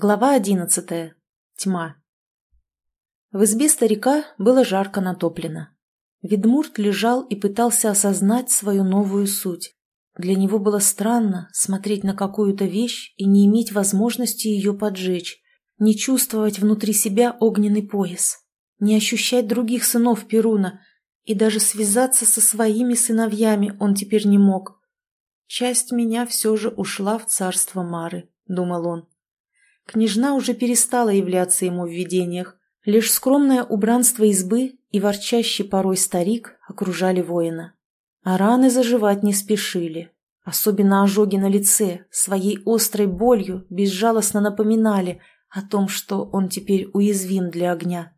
Глава одиннадцатая. Тьма. В избе старика было жарко натоплено. Ведмурт лежал и пытался осознать свою новую суть. Для него было странно смотреть на какую-то вещь и не иметь возможности ее поджечь, не чувствовать внутри себя огненный пояс, не ощущать других сынов Перуна, и даже связаться со своими сыновьями он теперь не мог. «Часть меня все же ушла в царство Мары», — думал он. Княжна уже перестала являться ему в видениях. Лишь скромное убранство избы и ворчащий порой старик окружали воина. А раны заживать не спешили. Особенно ожоги на лице своей острой болью безжалостно напоминали о том, что он теперь уязвим для огня.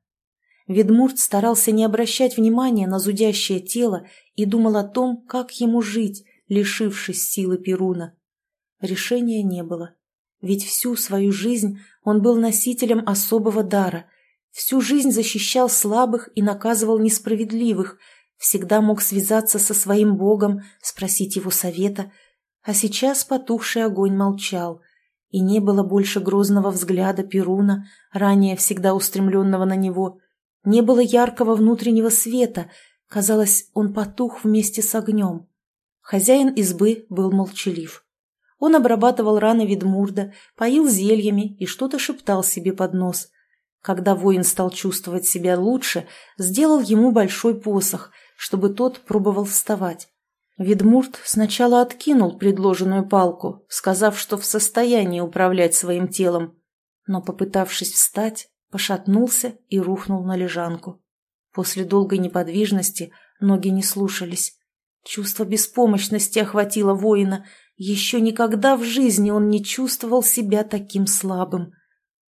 Ведмурт старался не обращать внимания на зудящее тело и думал о том, как ему жить, лишившись силы Перуна. Решения не было. Ведь всю свою жизнь он был носителем особого дара, всю жизнь защищал слабых и наказывал несправедливых, всегда мог связаться со своим богом, спросить его совета, а сейчас потухший огонь молчал, и не было больше грозного взгляда Перуна, ранее всегда устремленного на него, не было яркого внутреннего света, казалось, он потух вместе с огнем. Хозяин избы был молчалив. Он обрабатывал раны Ведмурда, поил зельями и что-то шептал себе под нос. Когда воин стал чувствовать себя лучше, сделал ему большой посох, чтобы тот пробовал вставать. Ведмурт сначала откинул предложенную палку, сказав, что в состоянии управлять своим телом, но, попытавшись встать, пошатнулся и рухнул на лежанку. После долгой неподвижности ноги не слушались. Чувство беспомощности охватило воина, еще никогда в жизни он не чувствовал себя таким слабым.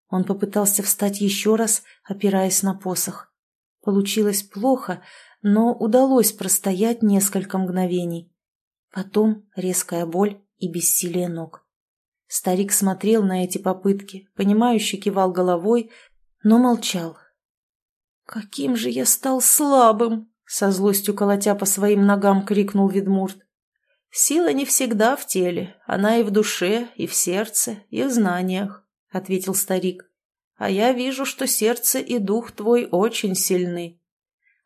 Он попытался встать еще раз, опираясь на посох. Получилось плохо, но удалось простоять несколько мгновений. Потом резкая боль и бессилие ног. Старик смотрел на эти попытки, понимающе кивал головой, но молчал. «Каким же я стал слабым!» — со злостью колотя по своим ногам крикнул Ведмурт. «Сила не всегда в теле, она и в душе, и в сердце, и в знаниях», — ответил старик. «А я вижу, что сердце и дух твой очень сильны».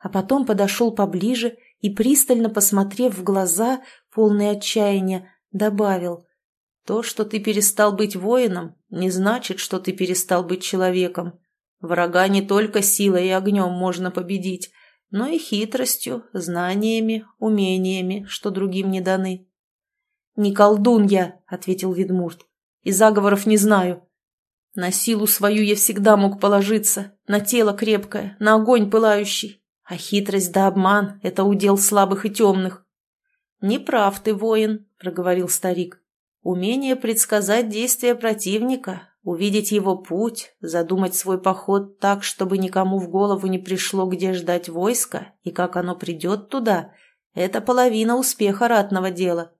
А потом подошел поближе и, пристально посмотрев в глаза, полные отчаяния, добавил. «То, что ты перестал быть воином, не значит, что ты перестал быть человеком. Врага не только силой и огнем можно победить, но и хитростью, знаниями, умениями, что другим не даны. «Не колдун я», — ответил Ведмурт, — «и заговоров не знаю. На силу свою я всегда мог положиться, на тело крепкое, на огонь пылающий, а хитрость да обман — это удел слабых и темных». «Не прав ты, воин», — проговорил старик. «Умение предсказать действия противника Увидеть его путь, задумать свой поход так, чтобы никому в голову не пришло, где ждать войска и как оно придет туда, это половина успеха ратного дела.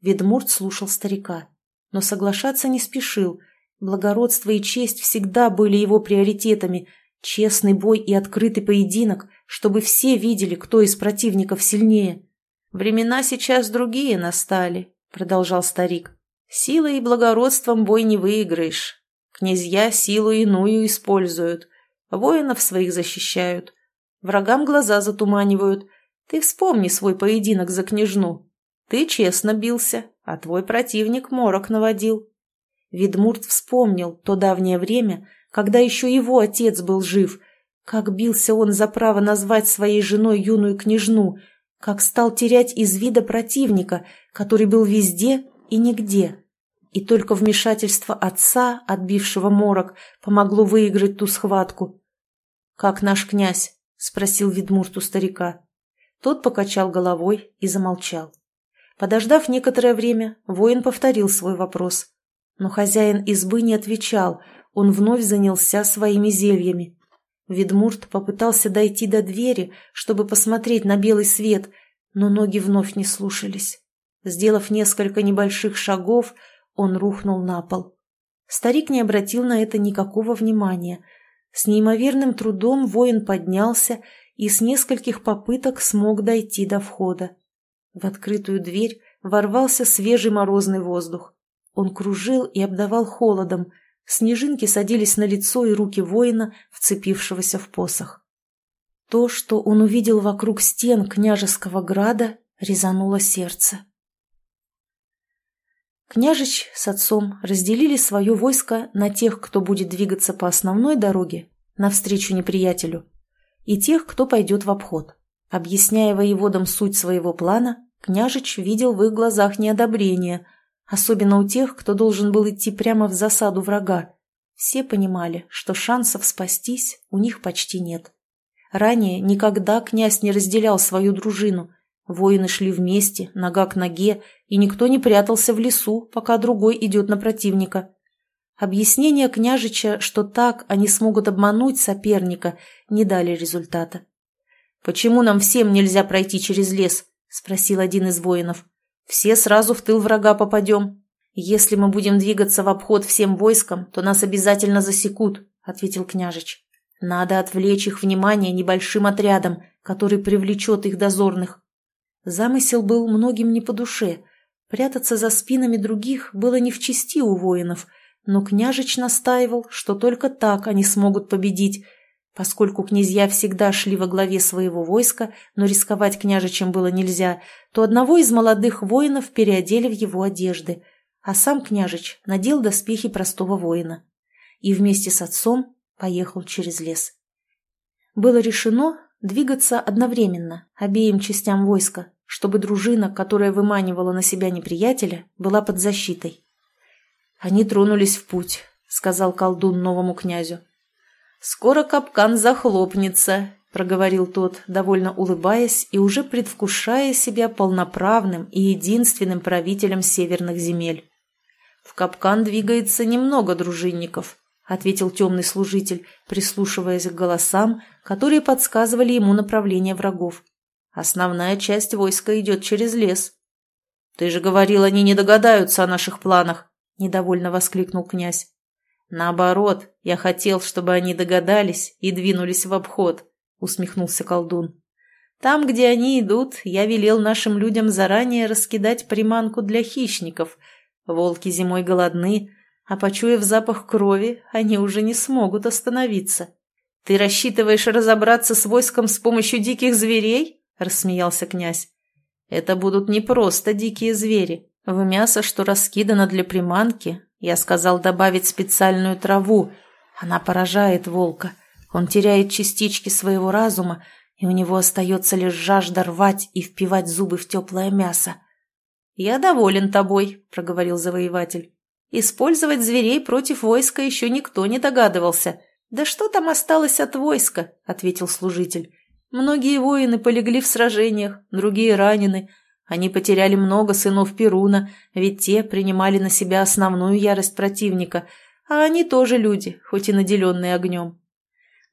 Ведмурт слушал старика, но соглашаться не спешил. Благородство и честь всегда были его приоритетами, честный бой и открытый поединок, чтобы все видели, кто из противников сильнее. «Времена сейчас другие настали», — продолжал старик. Силой и благородством бой не выиграешь. Князья силу иную используют, воинов своих защищают, врагам глаза затуманивают. Ты вспомни свой поединок за княжну. Ты честно бился, а твой противник морок наводил. Ведмурт вспомнил то давнее время, когда еще его отец был жив, как бился он за право назвать своей женой юную княжну, как стал терять из вида противника, который был везде и нигде. И только вмешательство отца, отбившего морок, помогло выиграть ту схватку. «Как наш князь?» — спросил Ведмурт у старика. Тот покачал головой и замолчал. Подождав некоторое время, воин повторил свой вопрос. Но хозяин избы не отвечал, он вновь занялся своими зельями. Ведмурт попытался дойти до двери, чтобы посмотреть на белый свет, но ноги вновь не слушались. Сделав несколько небольших шагов, он рухнул на пол. Старик не обратил на это никакого внимания. С неимоверным трудом воин поднялся и с нескольких попыток смог дойти до входа. В открытую дверь ворвался свежий морозный воздух. Он кружил и обдавал холодом. Снежинки садились на лицо и руки воина, вцепившегося в посох. То, что он увидел вокруг стен княжеского града, резануло сердце. Княжич с отцом разделили свое войско на тех, кто будет двигаться по основной дороге, навстречу неприятелю, и тех, кто пойдет в обход. Объясняя воеводам суть своего плана, княжич видел в их глазах неодобрение, особенно у тех, кто должен был идти прямо в засаду врага. Все понимали, что шансов спастись у них почти нет. Ранее никогда князь не разделял свою дружину, Воины шли вместе, нога к ноге, и никто не прятался в лесу, пока другой идет на противника. Объяснения княжича, что так они смогут обмануть соперника, не дали результата. «Почему нам всем нельзя пройти через лес?» – спросил один из воинов. «Все сразу в тыл врага попадем. Если мы будем двигаться в обход всем войском, то нас обязательно засекут», – ответил княжич. «Надо отвлечь их внимание небольшим отрядом, который привлечет их дозорных. Замысел был многим не по душе. Прятаться за спинами других было не в чести у воинов, но княжич настаивал, что только так они смогут победить. Поскольку князья всегда шли во главе своего войска, но рисковать княжичем было нельзя, то одного из молодых воинов переодели в его одежды, а сам княжич надел доспехи простого воина. И вместе с отцом поехал через лес. Было решено двигаться одновременно обеим частям войска, чтобы дружина, которая выманивала на себя неприятеля, была под защитой. Они тронулись в путь, сказал колдун новому князю. «Скоро капкан захлопнется», — проговорил тот, довольно улыбаясь и уже предвкушая себя полноправным и единственным правителем северных земель. «В капкан двигается немного дружинников», — ответил темный служитель, прислушиваясь к голосам, которые подсказывали ему направление врагов. Основная часть войска идет через лес. «Ты же говорил, они не догадаются о наших планах!» – недовольно воскликнул князь. «Наоборот, я хотел, чтобы они догадались и двинулись в обход», – усмехнулся колдун. «Там, где они идут, я велел нашим людям заранее раскидать приманку для хищников. Волки зимой голодны, а почуяв запах крови, они уже не смогут остановиться. Ты рассчитываешь разобраться с войском с помощью диких зверей?» – рассмеялся князь. «Это будут не просто дикие звери. В мясо, что раскидано для приманки, я сказал добавить специальную траву. Она поражает волка. Он теряет частички своего разума, и у него остается лишь жажда рвать и впивать зубы в теплое мясо. «Я доволен тобой», — проговорил завоеватель. «Использовать зверей против войска еще никто не догадывался». «Да что там осталось от войска?» — ответил служитель. Многие воины полегли в сражениях, другие ранены. Они потеряли много сынов Перуна, ведь те принимали на себя основную ярость противника, а они тоже люди, хоть и наделенные огнем.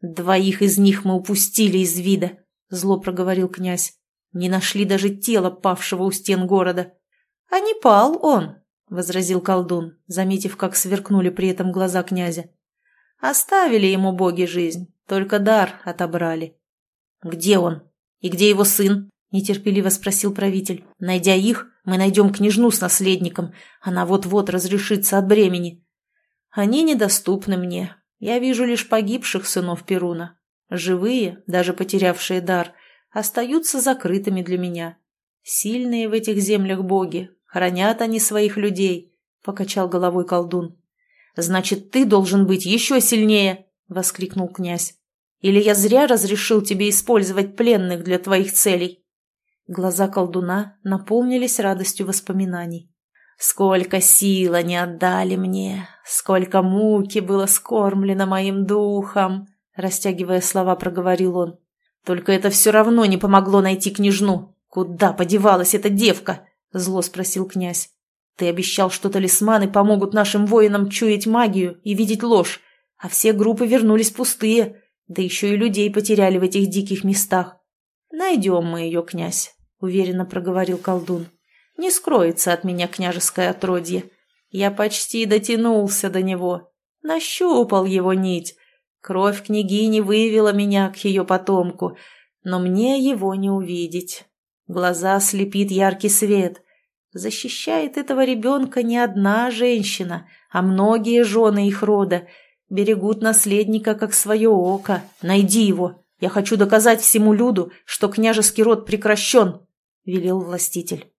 «Двоих из них мы упустили из вида», — зло проговорил князь. «Не нашли даже тело павшего у стен города». «А не пал он», — возразил колдун, заметив, как сверкнули при этом глаза князя. «Оставили ему боги жизнь, только дар отобрали». «Где он? И где его сын?» – нетерпеливо спросил правитель. «Найдя их, мы найдем княжну с наследником. Она вот-вот разрешится от бремени». «Они недоступны мне. Я вижу лишь погибших сынов Перуна. Живые, даже потерявшие дар, остаются закрытыми для меня. Сильные в этих землях боги, хранят они своих людей», – покачал головой колдун. «Значит, ты должен быть еще сильнее!» – воскликнул князь. Или я зря разрешил тебе использовать пленных для твоих целей?» Глаза колдуна наполнились радостью воспоминаний. «Сколько сил они отдали мне! Сколько муки было скормлено моим духом!» Растягивая слова, проговорил он. «Только это все равно не помогло найти княжну. Куда подевалась эта девка?» Зло спросил князь. «Ты обещал, что талисманы помогут нашим воинам чуять магию и видеть ложь, а все группы вернулись пустые. Да еще и людей потеряли в этих диких местах. Найдем мы ее, князь, — уверенно проговорил колдун. Не скроется от меня княжеское отродье. Я почти дотянулся до него, нащупал его нить. Кровь княгини вывела меня к ее потомку, но мне его не увидеть. Глаза слепит яркий свет. Защищает этого ребенка не одна женщина, а многие жены их рода. Берегут наследника, как свое око. Найди его. Я хочу доказать всему люду, что княжеский род прекращен», — велел властитель.